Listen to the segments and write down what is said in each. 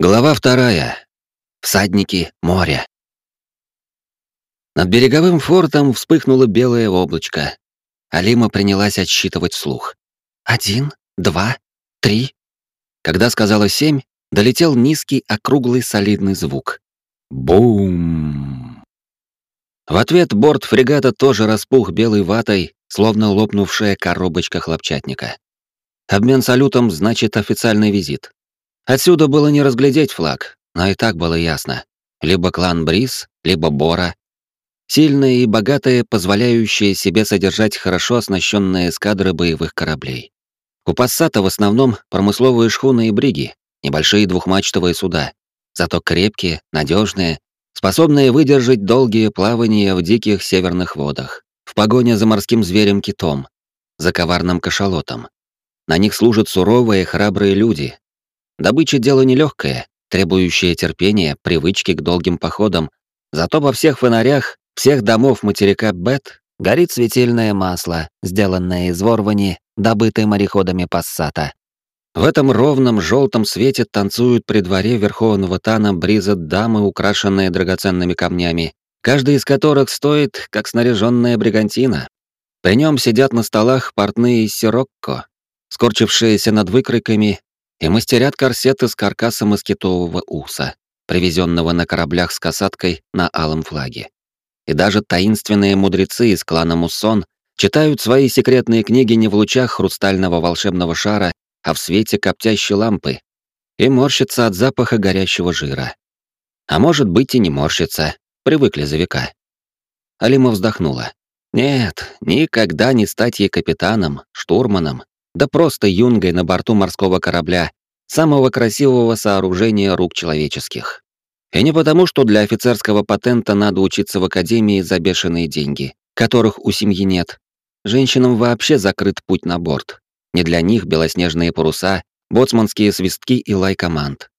Глава вторая. Всадники моря. Над береговым фортом вспыхнуло белое облачко. Алима принялась отсчитывать слух. Один, два, три. Когда сказала семь, долетел низкий, округлый, солидный звук. Бум! В ответ борт фрегата тоже распух белой ватой, словно лопнувшая коробочка хлопчатника. Обмен салютом значит официальный визит. Отсюда было не разглядеть флаг, но и так было ясно. Либо клан Брис, либо Бора. Сильные и богатые, позволяющие себе содержать хорошо оснащенные эскадры боевых кораблей. У Пассата в основном промысловые шхуны и бриги, небольшие двухмачтовые суда, зато крепкие, надежные, способные выдержать долгие плавания в диких северных водах, в погоне за морским зверем-китом, за коварным кашалотом. На них служат суровые, храбрые люди, Добыча дело нелегкое, требующее терпения, привычки к долгим походам, зато во всех фонарях всех домов материка Бет горит светильное масло, сделанное из ворвани, добытой мореходами Пассата. В этом ровном желтом свете танцуют при дворе Верховного Тана бриза дамы, украшенные драгоценными камнями, каждый из которых стоит, как снаряженная бригантина. При нем сидят на столах портные Сирокко, скорчившиеся над выкройками и мастерят корсет из каркаса москитового уса, привезенного на кораблях с касаткой на алом флаге. И даже таинственные мудрецы из клана Муссон читают свои секретные книги не в лучах хрустального волшебного шара, а в свете коптящей лампы, и морщатся от запаха горящего жира. А может быть и не морщится, привыкли за века. Алима вздохнула. Нет, никогда не стать ей капитаном, штурманом, да просто юнгой на борту морского корабля, самого красивого сооружения рук человеческих. И не потому, что для офицерского патента надо учиться в академии за бешеные деньги, которых у семьи нет. Женщинам вообще закрыт путь на борт. Не для них белоснежные паруса, боцманские свистки и лай команд.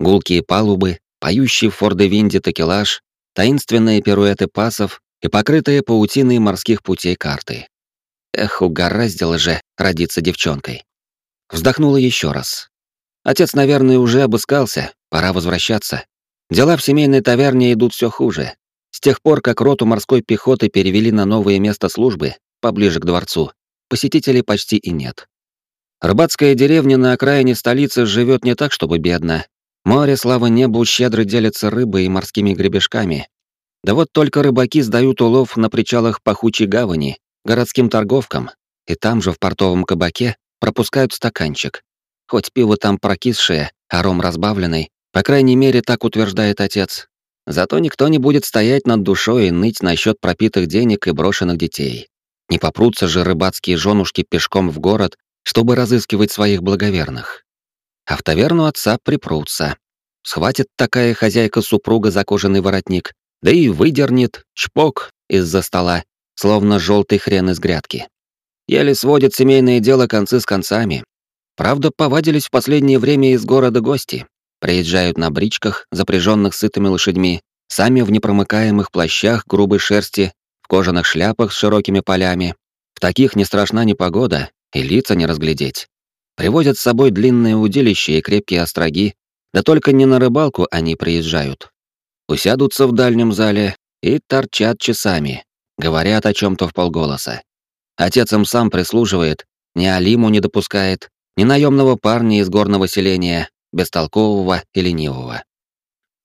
Гулкие палубы, поющий в форде-винде такелаж, таинственные пируэты пасов и покрытые паутиной морских путей карты. Эх, угораздило же родиться девчонкой. Вздохнула еще раз. Отец, наверное, уже обыскался, пора возвращаться. Дела в семейной таверне идут все хуже. С тех пор, как роту морской пехоты перевели на новое место службы, поближе к дворцу, посетителей почти и нет. Рыбацкая деревня на окраине столицы живет не так, чтобы бедно. Море, слава небу, щедро делится рыбой и морскими гребешками. Да вот только рыбаки сдают улов на причалах пахучей гавани, городским торговкам, и там же в портовом кабаке пропускают стаканчик. Хоть пиво там прокисшее, а ром разбавленный, по крайней мере, так утверждает отец. Зато никто не будет стоять над душой и ныть насчет пропитых денег и брошенных детей. Не попрутся же рыбацкие женушки пешком в город, чтобы разыскивать своих благоверных. А в таверну отца припрутся. Схватит такая хозяйка-супруга за кожаный воротник, да и выдернет, чпок, из-за стола, словно желтый хрен из грядки. Еле сводят семейное дело концы с концами. Правда, повадились в последнее время из города гости. Приезжают на бричках, запряженных сытыми лошадьми, сами в непромыкаемых плащах грубой шерсти, в кожаных шляпах с широкими полями. В таких не страшна непогода, и лица не разглядеть. Привозят с собой длинные удилища и крепкие остроги, да только не на рыбалку они приезжают. Усядутся в дальнем зале и торчат часами, Говорят о чем-то в полголоса. Отец им сам прислуживает, ни Алиму не допускает, ни наемного парня из горного селения, бестолкового и ленивого.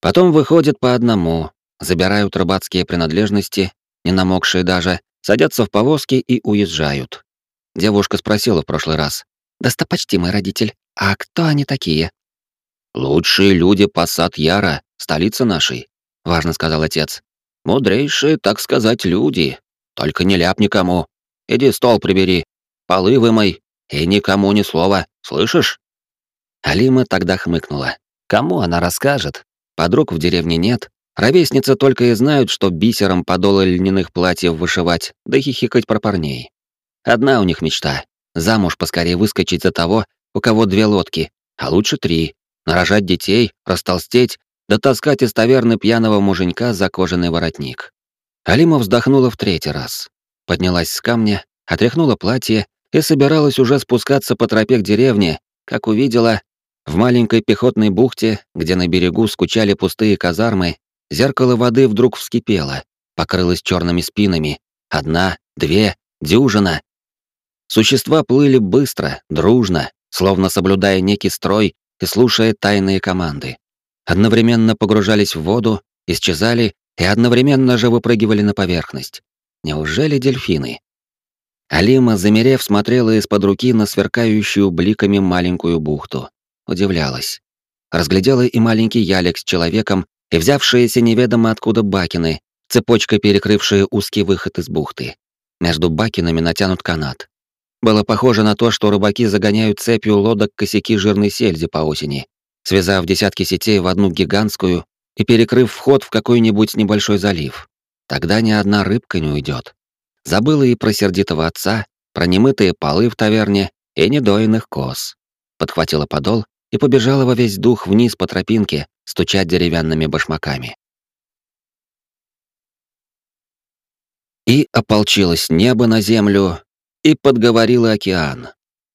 Потом выходят по одному, забирают рыбацкие принадлежности, не намокшие даже, садятся в повозки и уезжают. Девушка спросила в прошлый раз. «Достопочтимый родитель, а кто они такие?» «Лучшие люди Пассат Яра, столица нашей», — важно сказал отец. Мудрейшие, так сказать, люди. Только не ляп никому. Иди стол прибери, полы вымой, и никому ни слова, слышишь?» Алима тогда хмыкнула. Кому она расскажет? Подруг в деревне нет. Ровесницы только и знают, что бисером подолы льняных платьев вышивать, да хихикать про парней. Одна у них мечта — замуж поскорее выскочить за того, у кого две лодки, а лучше три, нарожать детей, растолстеть да таскать из таверны пьяного муженька за кожаный воротник. Алима вздохнула в третий раз. Поднялась с камня, отряхнула платье и собиралась уже спускаться по тропе к деревне, как увидела... В маленькой пехотной бухте, где на берегу скучали пустые казармы, зеркало воды вдруг вскипело, покрылось черными спинами. Одна, две, дюжина. Существа плыли быстро, дружно, словно соблюдая некий строй и слушая тайные команды. Одновременно погружались в воду, исчезали и одновременно же выпрыгивали на поверхность. Неужели дельфины? Алима, замерев, смотрела из-под руки на сверкающую бликами маленькую бухту. Удивлялась. Разглядела и маленький ялик с человеком, и взявшиеся неведомо откуда бакины, цепочкой перекрывшие узкий выход из бухты. Между бакинами натянут канат. Было похоже на то, что рыбаки загоняют цепью лодок косяки жирной сельди по осени, связав десятки сетей в одну гигантскую и перекрыв вход в какой-нибудь небольшой залив. Тогда ни одна рыбка не уйдет. Забыла и про сердитого отца, про немытые полы в таверне и недоенных коз. Подхватила подол и побежала во весь дух вниз по тропинке, стучать деревянными башмаками. И ополчилось небо на землю, и подговорила океан.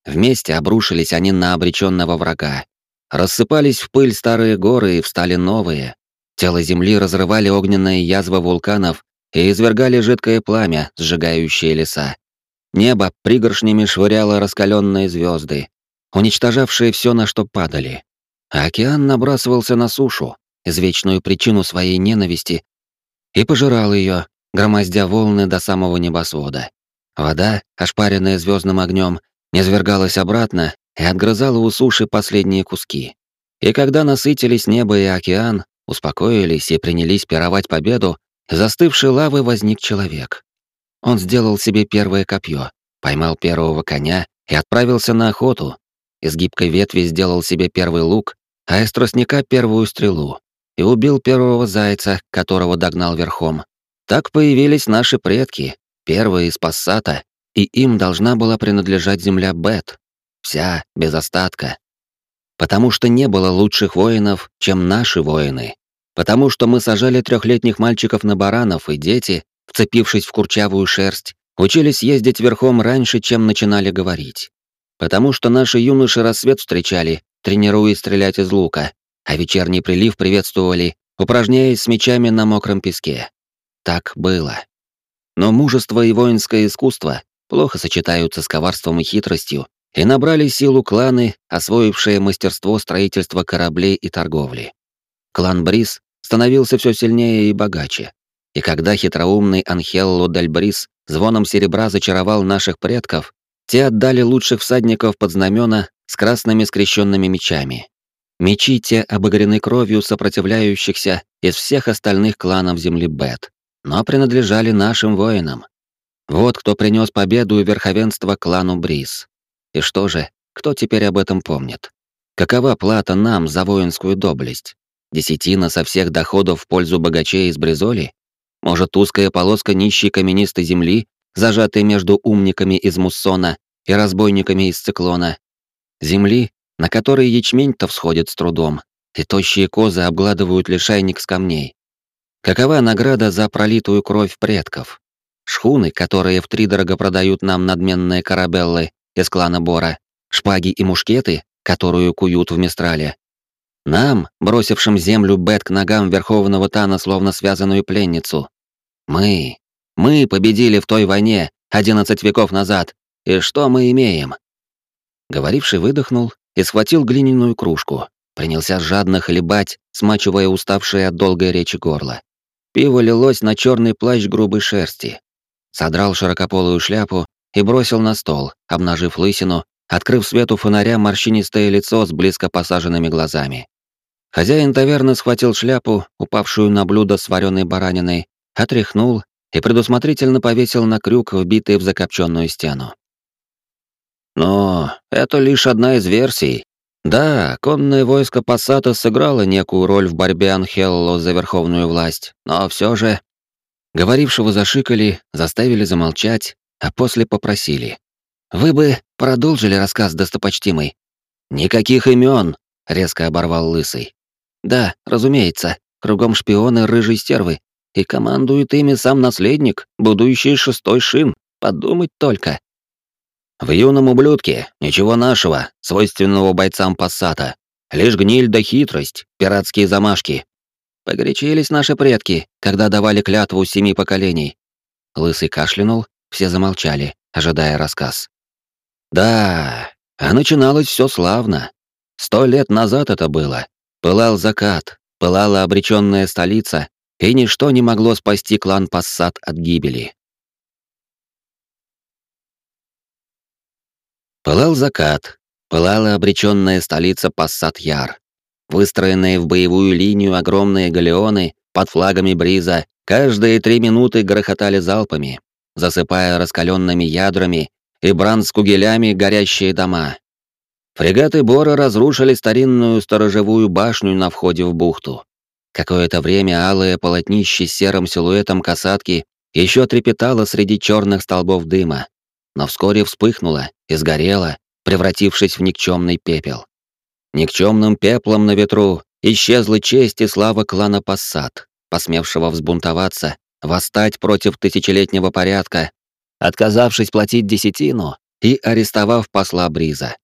Вместе обрушились они на обреченного врага. Рассыпались в пыль старые горы и встали новые. Тело земли разрывали огненные язвы вулканов и извергали жидкое пламя, сжигающее леса. Небо пригоршнями швыряло раскаленные звезды, уничтожавшие все, на что падали. А океан набрасывался на сушу, извечную причину своей ненависти, и пожирал ее, громоздя волны до самого небосвода. Вода, ошпаренная звездным огнем, низвергалась обратно и отгрызала у суши последние куски. И когда насытились небо и океан, успокоились и принялись пировать победу, застывшей лавы возник человек. Он сделал себе первое копье, поймал первого коня и отправился на охоту. Из гибкой ветви сделал себе первый лук, а из тростника первую стрелу. И убил первого зайца, которого догнал верхом. Так появились наши предки, первые из Пассата, и им должна была принадлежать земля Бет. Вся, без остатка. Потому что не было лучших воинов, чем наши воины. Потому что мы сажали трехлетних мальчиков на баранов, и дети, вцепившись в курчавую шерсть, учились ездить верхом раньше, чем начинали говорить. Потому что наши юноши рассвет встречали, тренируясь стрелять из лука, а вечерний прилив приветствовали, упражняясь с мечами на мокром песке. Так было. Но мужество и воинское искусство плохо сочетаются с коварством и хитростью, и набрали силу кланы, освоившие мастерство строительства кораблей и торговли. Клан Брис становился все сильнее и богаче. И когда хитроумный Анхелло Дель Брис звоном серебра зачаровал наших предков, те отдали лучших всадников под знамена с красными скрещенными мечами. Мечи те обогрены кровью сопротивляющихся из всех остальных кланов земли Бет, но принадлежали нашим воинам. Вот кто принес победу и верховенство клану Брис. И что же, кто теперь об этом помнит? Какова плата нам за воинскую доблесть? Десятина со всех доходов в пользу богачей из Бризоли? Может, узкая полоска нищей каменистой земли, зажатой между умниками из Муссона и разбойниками из Циклона? Земли, на которой ячмень-то всходит с трудом, и тощие козы обгладывают лишайник с камней. Какова награда за пролитую кровь предков? Шхуны, которые втридорого продают нам надменные корабеллы из клана Бора, шпаги и мушкеты, которую куют в Мистрале, нам, бросившим землю Бет к ногам Верховного Тана словно связанную пленницу. Мы, мы победили в той войне 11 веков назад. И что мы имеем? Говоривший выдохнул и схватил глиняную кружку. Принялся жадно хлебать, смачивая уставшее от долгой речи горло. Пиво лилось на черный плащ грубой шерсти. Содрал широкополую шляпу и бросил на стол, обнажив лысину, открыв свету фонаря морщинистое лицо с близко посаженными глазами. Хозяин таверны схватил шляпу, упавшую на блюдо с вареной бараниной, отряхнул и предусмотрительно повесил на крюк, вбитый в закопченную стену. Но это лишь одна из версий. Да, конное войско Пассата сыграло некую роль в борьбе Анхелло за верховную власть, но все же... Говорившего зашикали, заставили замолчать, а после попросили. «Вы бы продолжили рассказ, достопочтимый?» «Никаких имен!» — резко оборвал Лысый. Да, разумеется, кругом шпионы рыжей стервы. И командует ими сам наследник, будущий шестой шин. Подумать только. В юном ублюдке ничего нашего, свойственного бойцам Пассата. Лишь гниль да хитрость, пиратские замашки. Погорячились наши предки, когда давали клятву семи поколений. Лысый кашлянул, все замолчали, ожидая рассказ. Да, а начиналось все славно. Сто лет назад это было. Пылал закат, пылала обреченная столица, и ничто не могло спасти клан Пассат от гибели. Пылал закат, пылала обреченная столица Пассат-Яр. Выстроенные в боевую линию огромные галеоны под флагами Бриза каждые три минуты грохотали залпами, засыпая раскаленными ядрами и бранскугелями горящие дома. Фрегаты Бора разрушили старинную сторожевую башню на входе в бухту. Какое-то время алое полотнище с серым силуэтом касатки еще трепетало среди черных столбов дыма, но вскоре вспыхнуло и сгорело, превратившись в никчемный пепел. Никчемным пеплом на ветру исчезла честь и слава клана Пассат, посмевшего взбунтоваться, восстать против тысячелетнего порядка, отказавшись платить десятину и арестовав посла Бриза.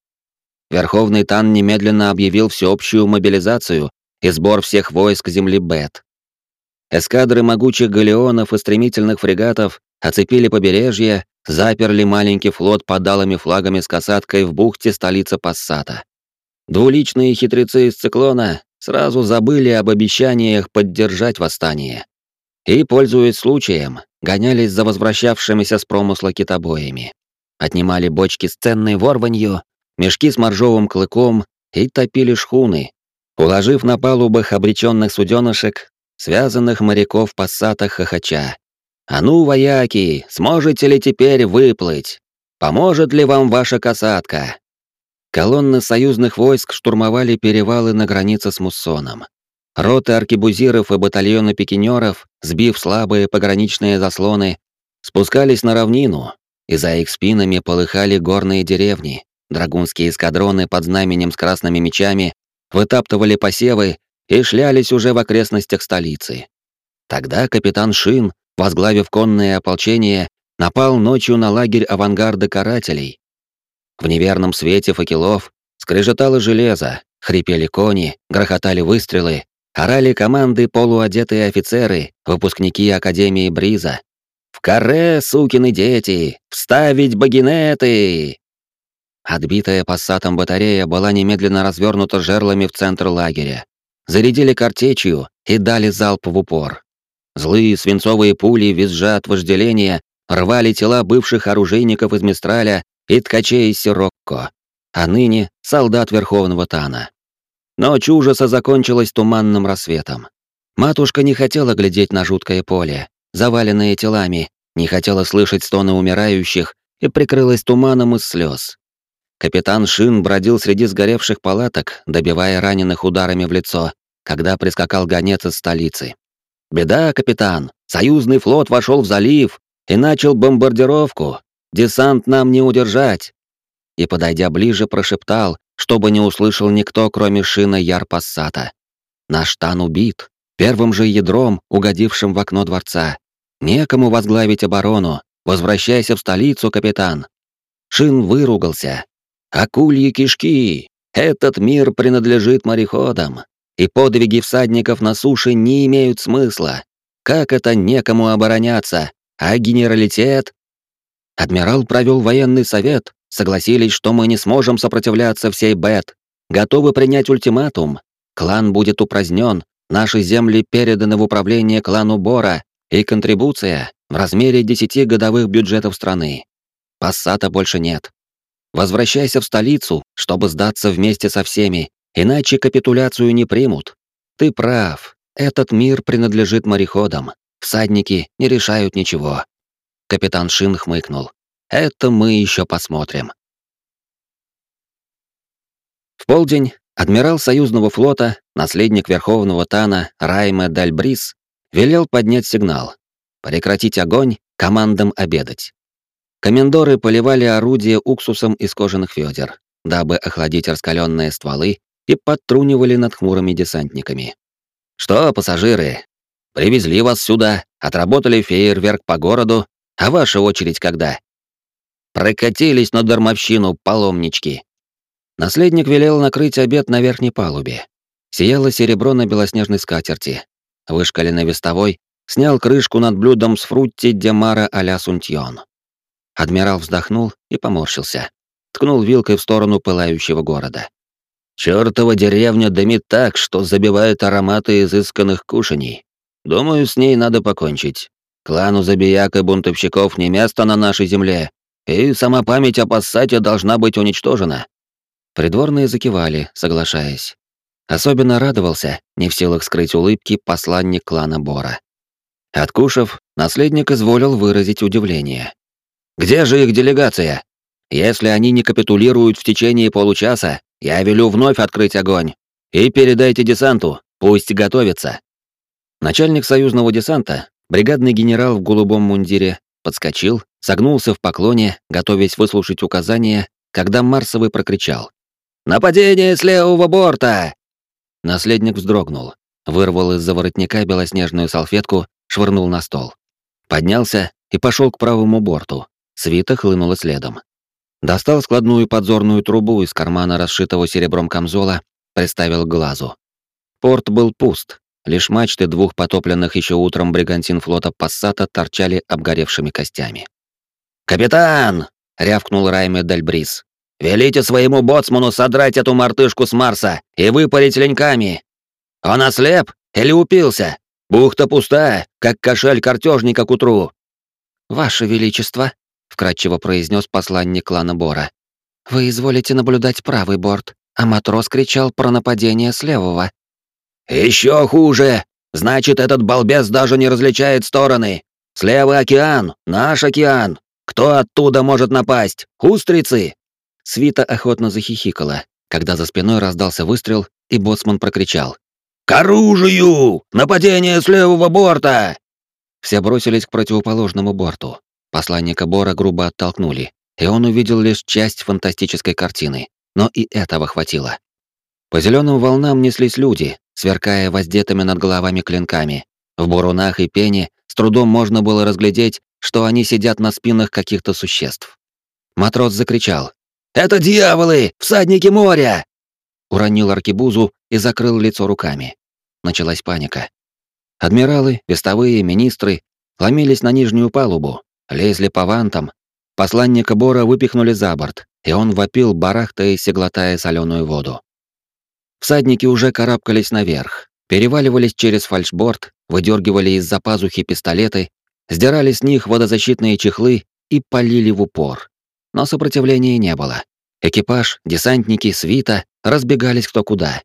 Верховный Тан немедленно объявил всеобщую мобилизацию и сбор всех войск земли Бет. Эскадры могучих галеонов и стремительных фрегатов оцепили побережье, заперли маленький флот под алыми флагами с касаткой в бухте столицы Пассата. Двуличные хитрецы из циклона сразу забыли об обещаниях поддержать восстание. И, пользуясь случаем, гонялись за возвращавшимися с промысла китобоями. Отнимали бочки с ценной ворванью, мешки с моржовым клыком и топили шхуны, уложив на палубах обреченных суденышек, связанных моряков пассатах хохоча. «А ну, вояки, сможете ли теперь выплыть? Поможет ли вам ваша касатка?» Колонны союзных войск штурмовали перевалы на границе с Муссоном. Роты аркебузиров и батальоны пикинеров, сбив слабые пограничные заслоны, спускались на равнину, и за их спинами полыхали горные деревни. Драгунские эскадроны под знаменем с красными мечами вытаптывали посевы и шлялись уже в окрестностях столицы. Тогда капитан Шин, возглавив конное ополчение, напал ночью на лагерь авангарда карателей, в неверном свете факелов скрежетало железо, хрипели кони, грохотали выстрелы, орали команды полуодетые офицеры, выпускники Академии Бриза. «В каре, сукины дети! Вставить багинеты!» Отбитая пассатом батарея была немедленно развернута жерлами в центр лагеря. Зарядили картечью и дали залп в упор. Злые свинцовые пули, визжа от вожделения, рвали тела бывших оружейников из Мистраля и ткачей Сирокко, а ныне солдат Верховного Тана. Ночь ужаса закончилась туманным рассветом. Матушка не хотела глядеть на жуткое поле, заваленное телами, не хотела слышать стоны умирающих и прикрылась туманом из слез. Капитан Шин бродил среди сгоревших палаток, добивая раненых ударами в лицо, когда прискакал гонец из столицы. «Беда, капитан! Союзный флот вошел в залив и начал бомбардировку. Десант нам не удержать!» И, подойдя ближе, прошептал, чтобы не услышал никто, кроме шина Ярпассата. «Наш тан убит, первым же ядром, угодившим в окно дворца. Некому возглавить оборону. Возвращайся в столицу, капитан!» Шин выругался. «Акульи кишки! Этот мир принадлежит мореходам, и подвиги всадников на суше не имеют смысла. Как это некому обороняться? А генералитет? Адмирал провел военный совет, согласились, что мы не сможем сопротивляться всей Бет, готовы принять ультиматум. Клан будет упразднен, наши земли переданы в управление клану Бора, и контрибуция в размере десяти годовых бюджетов страны. Пассата больше нет. Возвращайся в столицу, чтобы сдаться вместе со всеми, иначе капитуляцию не примут. Ты прав, этот мир принадлежит мореходам. Всадники не решают ничего. Капитан Шин хмыкнул. «Это мы еще посмотрим». В полдень адмирал союзного флота, наследник Верховного Тана Райме Дальбрис, велел поднять сигнал. Прекратить огонь, командам обедать. Комендоры поливали орудия уксусом из кожаных ведер, дабы охладить раскаленные стволы, и подтрунивали над хмурыми десантниками. «Что, пассажиры, привезли вас сюда, отработали фейерверк по городу, а ваша очередь когда? Прокатились на дармовщину паломнички. Наследник велел накрыть обед на верхней палубе. Сияло серебро на белоснежной скатерти. Вышкаленный вестовой снял крышку над блюдом с фрутти демара а-ля сунтьон. Адмирал вздохнул и поморщился. Ткнул вилкой в сторону пылающего города. «Чёртова деревня дымит так, что забивает ароматы изысканных кушаний. Думаю, с ней надо покончить. Клану забияк и бунтовщиков не место на нашей земле, и сама память о Пассате должна быть уничтожена». Придворные закивали, соглашаясь. Особенно радовался, не в силах скрыть улыбки, посланник клана Бора. Откушав, наследник изволил выразить удивление. «Где же их делегация? Если они не капитулируют в течение получаса, я велю вновь открыть огонь. И передайте десанту, пусть готовится». Начальник союзного десанта, бригадный генерал в голубом мундире, подскочил, согнулся в поклоне, готовясь выслушать указания, когда Марсовый прокричал. «Нападение с левого борта! Наследник вздрогнул, вырвал из-за воротника белоснежную салфетку, швырнул на стол. Поднялся и пошел к правому борту. Свита хлынула следом. Достал складную подзорную трубу из кармана расшитого серебром камзола, приставил к глазу. Порт был пуст, лишь мачты двух потопленных еще утром бригантин флота Пассата торчали обгоревшими костями. «Капитан!» — рявкнул Райме Дальбрис. Велите своему боцману содрать эту мартышку с Марса и выпарить леньками. Он ослеп или упился? Бухта пустая, как кошель картежника к утру. Ваше Величество, вкратчиво произнес посланник клана Бора. Вы изволите наблюдать правый борт, а матрос кричал про нападение с левого. Еще хуже! Значит, этот балбес даже не различает стороны. Слева океан, наш океан. Кто оттуда может напасть? Устрицы? Свита охотно захихикала, когда за спиной раздался выстрел, и боцман прокричал. «К оружию! Нападение с левого борта!» Все бросились к противоположному борту. Посланника Бора грубо оттолкнули, и он увидел лишь часть фантастической картины, но и этого хватило. По зеленым волнам неслись люди, сверкая воздетыми над головами клинками. В бурунах и пене с трудом можно было разглядеть, что они сидят на спинах каких-то существ. Матрос закричал, «Это дьяволы! Всадники моря!» Уронил аркебузу и закрыл лицо руками. Началась паника. Адмиралы, вестовые, министры ломились на нижнюю палубу, лезли по вантам. Посланника Бора выпихнули за борт, и он вопил, барахтаясь и глотая соленую воду. Всадники уже карабкались наверх, переваливались через фальшборд, выдергивали из-за пазухи пистолеты, сдирали с них водозащитные чехлы и полили в упор но сопротивления не было. Экипаж, десантники, свита разбегались кто куда.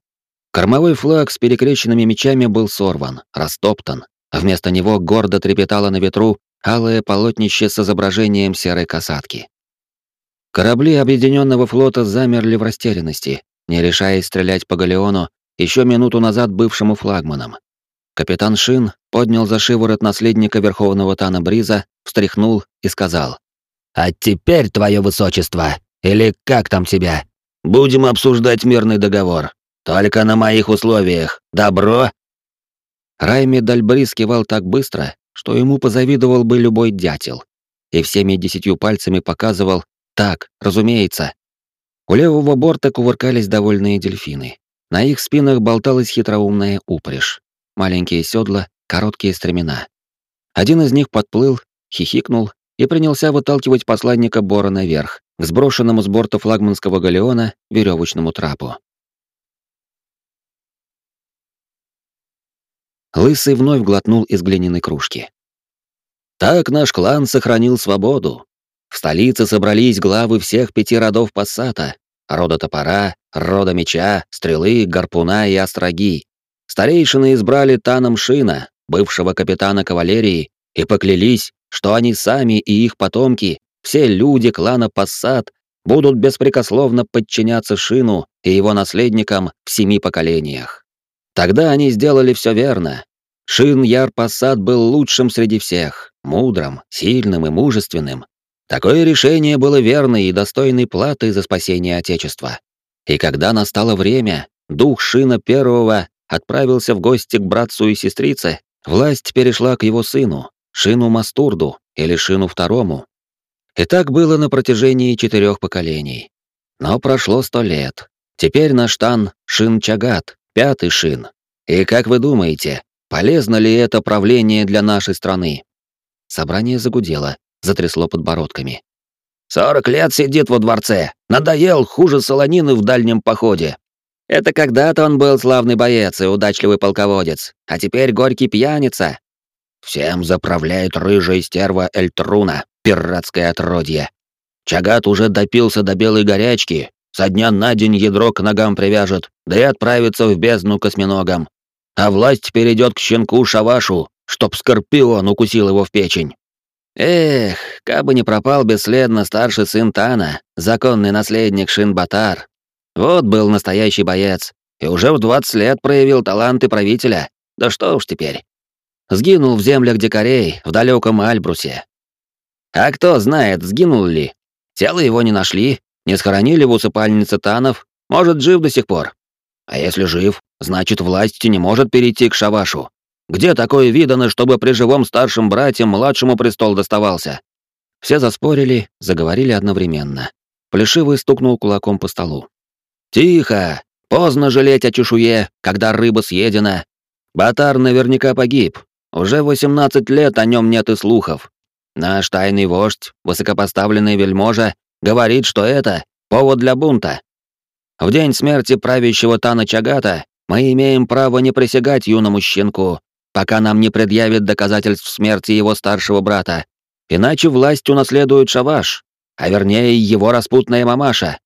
Кормовой флаг с перекрещенными мечами был сорван, растоптан. Вместо него гордо трепетало на ветру алое полотнище с изображением серой касатки. Корабли Объединенного флота замерли в растерянности, не решаясь стрелять по галеону, еще минуту назад бывшему флагманом. Капитан Шин поднял за шиворот наследника Верховного Тана Бриза, встряхнул и сказал. А теперь, твое высочество, или как там тебя, будем обсуждать мирный договор. Только на моих условиях. Добро?» Райми Дальбрис кивал так быстро, что ему позавидовал бы любой дятел. И всеми десятью пальцами показывал «так, разумеется». У левого борта кувыркались довольные дельфины. На их спинах болталась хитроумная упряжь. Маленькие седла, короткие стремена. Один из них подплыл, хихикнул и принялся выталкивать посланника Бора наверх, к сброшенному с борта флагманского галеона веревочному трапу. Лысый вновь глотнул из глиняной кружки. Так наш клан сохранил свободу. В столице собрались главы всех пяти родов пассата, рода топора, рода меча, стрелы, гарпуна и остроги. Старейшины избрали Таном Шина, бывшего капитана кавалерии, и поклялись, что они сами и их потомки, все люди клана Пассат, будут беспрекословно подчиняться Шину и его наследникам в семи поколениях. Тогда они сделали все верно. Шин Яр Пассат был лучшим среди всех, мудрым, сильным и мужественным. Такое решение было верной и достойной платы за спасение Отечества. И когда настало время, дух Шина Первого отправился в гости к братцу и сестрице, власть перешла к его сыну, Шину Мастурду или Шину Второму. И так было на протяжении четырех поколений. Но прошло сто лет, Теперь наш тан — Шин-Чагат, пятый Шин. И как вы думаете, полезно ли это правление для нашей страны?» Собрание загудело, затрясло подбородками. «Сорок лет сидит во дворце, надоел хуже солонины в дальнем походе. Это когда-то он был славный боец и удачливый полководец, а теперь горький пьяница. Всем заправляет рыжая стерва Эльтруна, пиратское отродье. Чагат уже допился до белой горячки, со дня на день ядро к ногам привяжет, да и отправится в бездну косминогом. А власть перейдет к щенку Шавашу, чтоб скорпион укусил его в печень. Эх, кабы не пропал бесследно старший сын Тана, законный наследник Шинбатар, вот был настоящий боец, и уже в 20 лет проявил таланты правителя. Да что уж теперь. Сгинул в землях дикарей, в далеком Альбрусе. А кто знает, сгинул ли. Тело его не нашли, не схоронили в усыпальнице Танов, может, жив до сих пор. А если жив, значит, власть не может перейти к Шавашу. Где такое видано, чтобы при живом старшем брате младшему престол доставался? Все заспорили, заговорили одновременно. Плешивый стукнул кулаком по столу. «Тихо! Поздно жалеть о чешуе, когда рыба съедена. Батар наверняка погиб. Уже 18 лет о нем нет и слухов. Наш тайный вождь, высокопоставленный вельможа, говорит, что это повод для бунта. В день смерти правящего Тана Чагата мы имеем право не присягать юному щенку, пока нам не предъявит доказательств смерти его старшего брата. Иначе власть унаследует Шаваш, а вернее его распутная мамаша.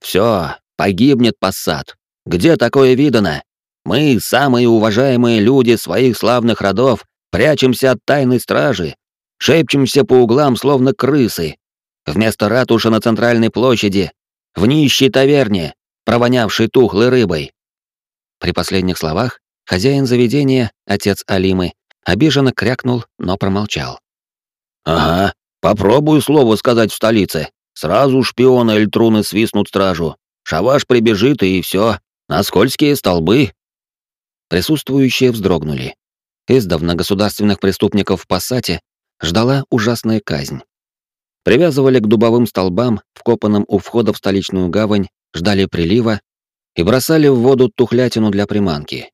Все, Погибнет посад. Где такое видано? Мы, самые уважаемые люди своих славных родов, прячемся от тайной стражи, шепчемся по углам, словно крысы. Вместо ратуши на центральной площади, в нищей таверне, провонявшей тухлой рыбой. При последних словах хозяин заведения, отец Алимы, обиженно крякнул, но промолчал. «Ага, попробую слово сказать в столице. Сразу шпионы Эльтруны свистнут стражу. Шаваш прибежит, и все. На скользкие столбы. Присутствующие вздрогнули. Издавна государственных преступников в Пассате ждала ужасная казнь. Привязывали к дубовым столбам, вкопанным у входа в столичную гавань, ждали прилива и бросали в воду тухлятину для приманки.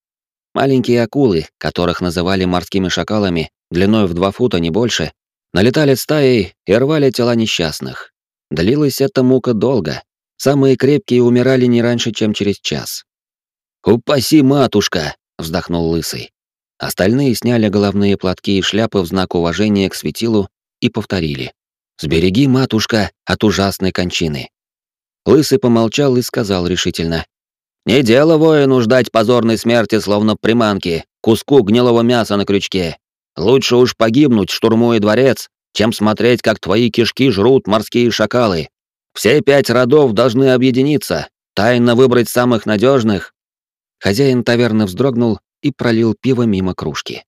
Маленькие акулы, которых называли морскими шакалами, длиной в два фута не больше, налетали стаей и рвали тела несчастных. Длилась эта мука долго, Самые крепкие умирали не раньше, чем через час. «Упаси, матушка!» — вздохнул Лысый. Остальные сняли головные платки и шляпы в знак уважения к светилу и повторили. «Сбереги, матушка, от ужасной кончины». Лысый помолчал и сказал решительно. «Не дело воину ждать позорной смерти, словно приманки, куску гнилого мяса на крючке. Лучше уж погибнуть, штурмуя дворец, чем смотреть, как твои кишки жрут морские шакалы. Все пять родов должны объединиться, тайно выбрать самых надежных. Хозяин таверны вздрогнул и пролил пиво мимо кружки.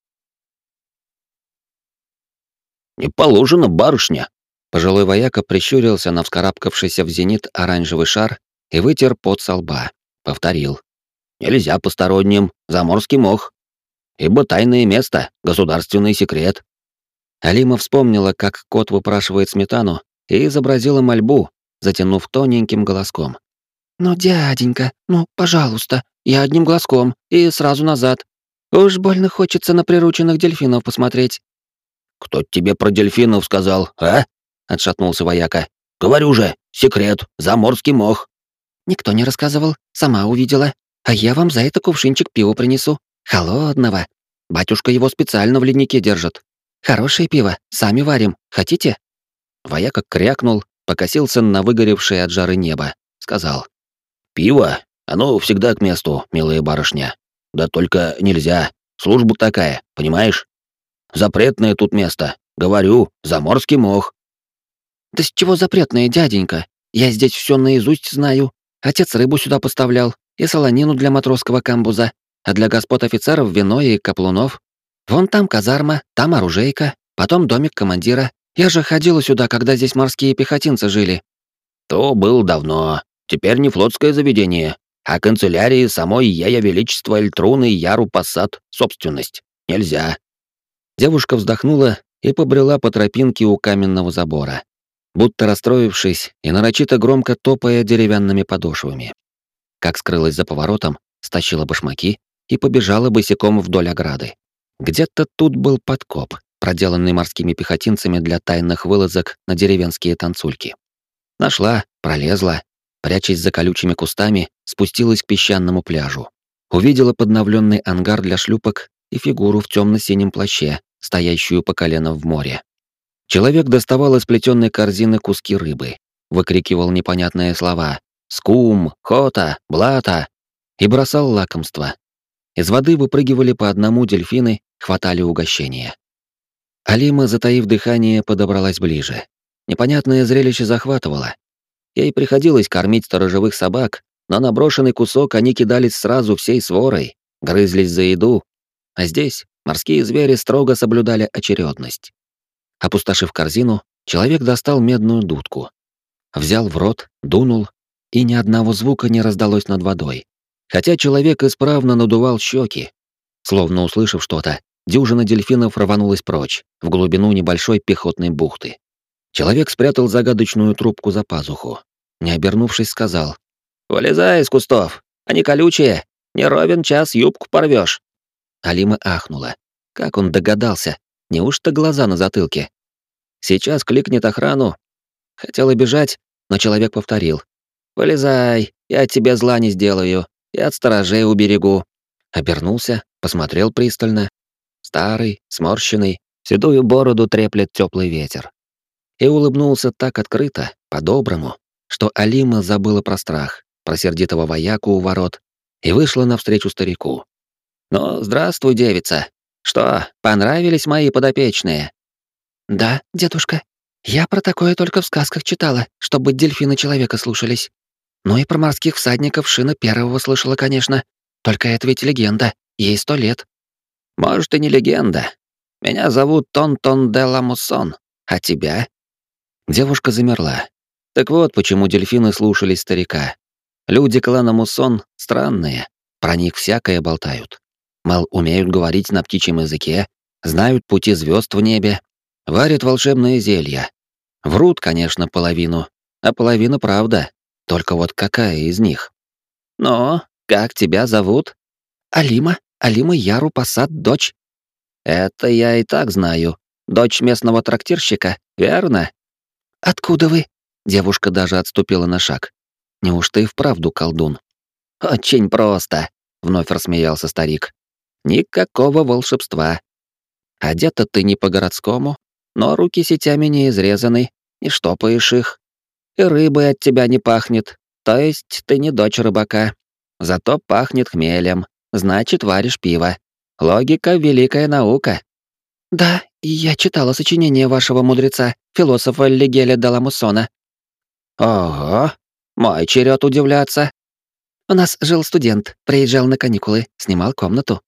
«Не положено, барышня!» Пожилой вояка прищурился на вскарабкавшийся в зенит оранжевый шар и вытер пот со лба. Повторил. «Нельзя посторонним, заморский мох. Ибо тайное место, государственный секрет». Алима вспомнила, как кот выпрашивает сметану, и изобразила мольбу, затянув тоненьким голоском. «Ну, дяденька, ну, пожалуйста, я одним глазком и сразу назад. Уж больно хочется на прирученных дельфинов посмотреть». «Кто тебе про дельфинов сказал, а?» — отшатнулся вояка. «Говорю же, секрет, заморский мох». «Никто не рассказывал, сама увидела. А я вам за это кувшинчик пива принесу. Холодного. Батюшка его специально в леднике держит. Хорошее пиво, сами варим. Хотите?» Вояка крякнул, покосился на выгоревшее от жары небо, сказал. «Пиво? Оно всегда к месту, милая барышня. Да только нельзя. Служба такая, понимаешь? Запретное тут место. Говорю, заморский мох». «Да с чего запретное, дяденька? Я здесь все наизусть знаю. Отец рыбу сюда поставлял, и солонину для матросского камбуза, а для господ офицеров вино и каплунов. Вон там казарма, там оружейка, потом домик командира, я же ходила сюда, когда здесь морские пехотинцы жили». «То был давно. Теперь не флотское заведение, а канцелярии самой Ея Величества Эльтруны Яру Пассат собственность. Нельзя». Девушка вздохнула и побрела по тропинке у каменного забора, будто расстроившись и нарочито громко топая деревянными подошвами. как скрылась за поворотом, стащила башмаки и побежала босиком вдоль ограды. Где-то тут был подкоп, проделанный морскими пехотинцами для тайных вылазок на деревенские танцульки. Нашла, пролезла, прячась за колючими кустами, спустилась к песчаному пляжу. Увидела подновленный ангар для шлюпок и фигуру в темно-синем плаще, стоящую по колено в море. Человек доставал из плетенной корзины куски рыбы, выкрикивал непонятные слова «скум», «хота», «блата» и бросал лакомство. Из воды выпрыгивали по одному дельфины, хватали угощения. Алима, затаив дыхание, подобралась ближе. Непонятное зрелище захватывало. Ей приходилось кормить сторожевых собак, но на брошенный кусок они кидались сразу всей сворой, грызлись за еду. А здесь морские звери строго соблюдали очередность. Опустошив корзину, человек достал медную дудку. Взял в рот, дунул, и ни одного звука не раздалось над водой. Хотя человек исправно надувал щеки. Словно услышав что-то, дюжина дельфинов рванулась прочь, в глубину небольшой пехотной бухты. Человек спрятал загадочную трубку за пазуху. Не обернувшись, сказал. «Вылезай из кустов, они колючие, не ровен час юбку порвешь. Алима ахнула. Как он догадался? Неужто глаза на затылке? Сейчас кликнет охрану. Хотела бежать, но человек повторил. «Вылезай, я тебе зла не сделаю, и от сторожей уберегу». Обернулся, посмотрел пристально. Старый, сморщенный, седую бороду треплет теплый ветер. И улыбнулся так открыто, по-доброму, что Алима забыла про страх, про сердитого вояку у ворот и вышла навстречу старику. «Ну, здравствуй, девица. Что, понравились мои подопечные?» «Да, дедушка. Я про такое только в сказках читала, чтобы дельфины человека слушались. Ну и про морских всадников Шина первого слышала, конечно. Только это ведь легенда, ей сто лет». «Может, и не легенда. Меня зовут Тон-Тон де Ламуссон. А тебя?» Девушка замерла. Так вот, почему дельфины слушались старика. Люди клана Муссон странные, про них всякое болтают. Мол, умеют говорить на птичьем языке, знают пути звезд в небе, варят волшебные зелья. Врут, конечно, половину, а половина правда. Только вот какая из них? «Ну, как тебя зовут?» «Алима. Алима Яру Пасад, дочь». «Это я и так знаю. Дочь местного трактирщика, верно?» «Откуда вы?» Девушка даже отступила на шаг. Неужто и вправду колдун? «Очень просто», — вновь рассмеялся старик. Никакого волшебства. Одета ты не по-городскому, но руки сетями не изрезаны, не штопаешь их. И рыбой от тебя не пахнет, то есть ты не дочь рыбака. Зато пахнет хмелем, значит, варишь пиво. Логика — великая наука. Да, я читала сочинение вашего мудреца, философа Легеля Даламусона. Ого, мой черед удивляться. У нас жил студент, приезжал на каникулы, снимал комнату.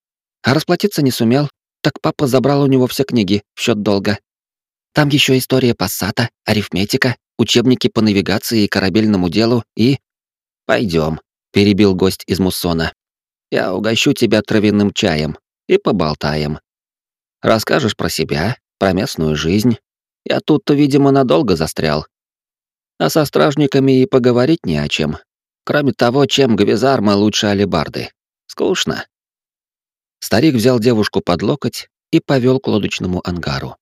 А расплатиться не сумел, так папа забрал у него все книги в счет долга. Там еще история пассата, арифметика, учебники по навигации и корабельному делу и... Пойдем, перебил гость из Муссона. Я угощу тебя травяным чаем и поболтаем. Расскажешь про себя, про местную жизнь. Я тут-то, видимо, надолго застрял. А со стражниками и поговорить не о чем. Кроме того, чем Гвизарма лучше алебарды. Скучно. Старик взял девушку под локоть и повел к лодочному ангару.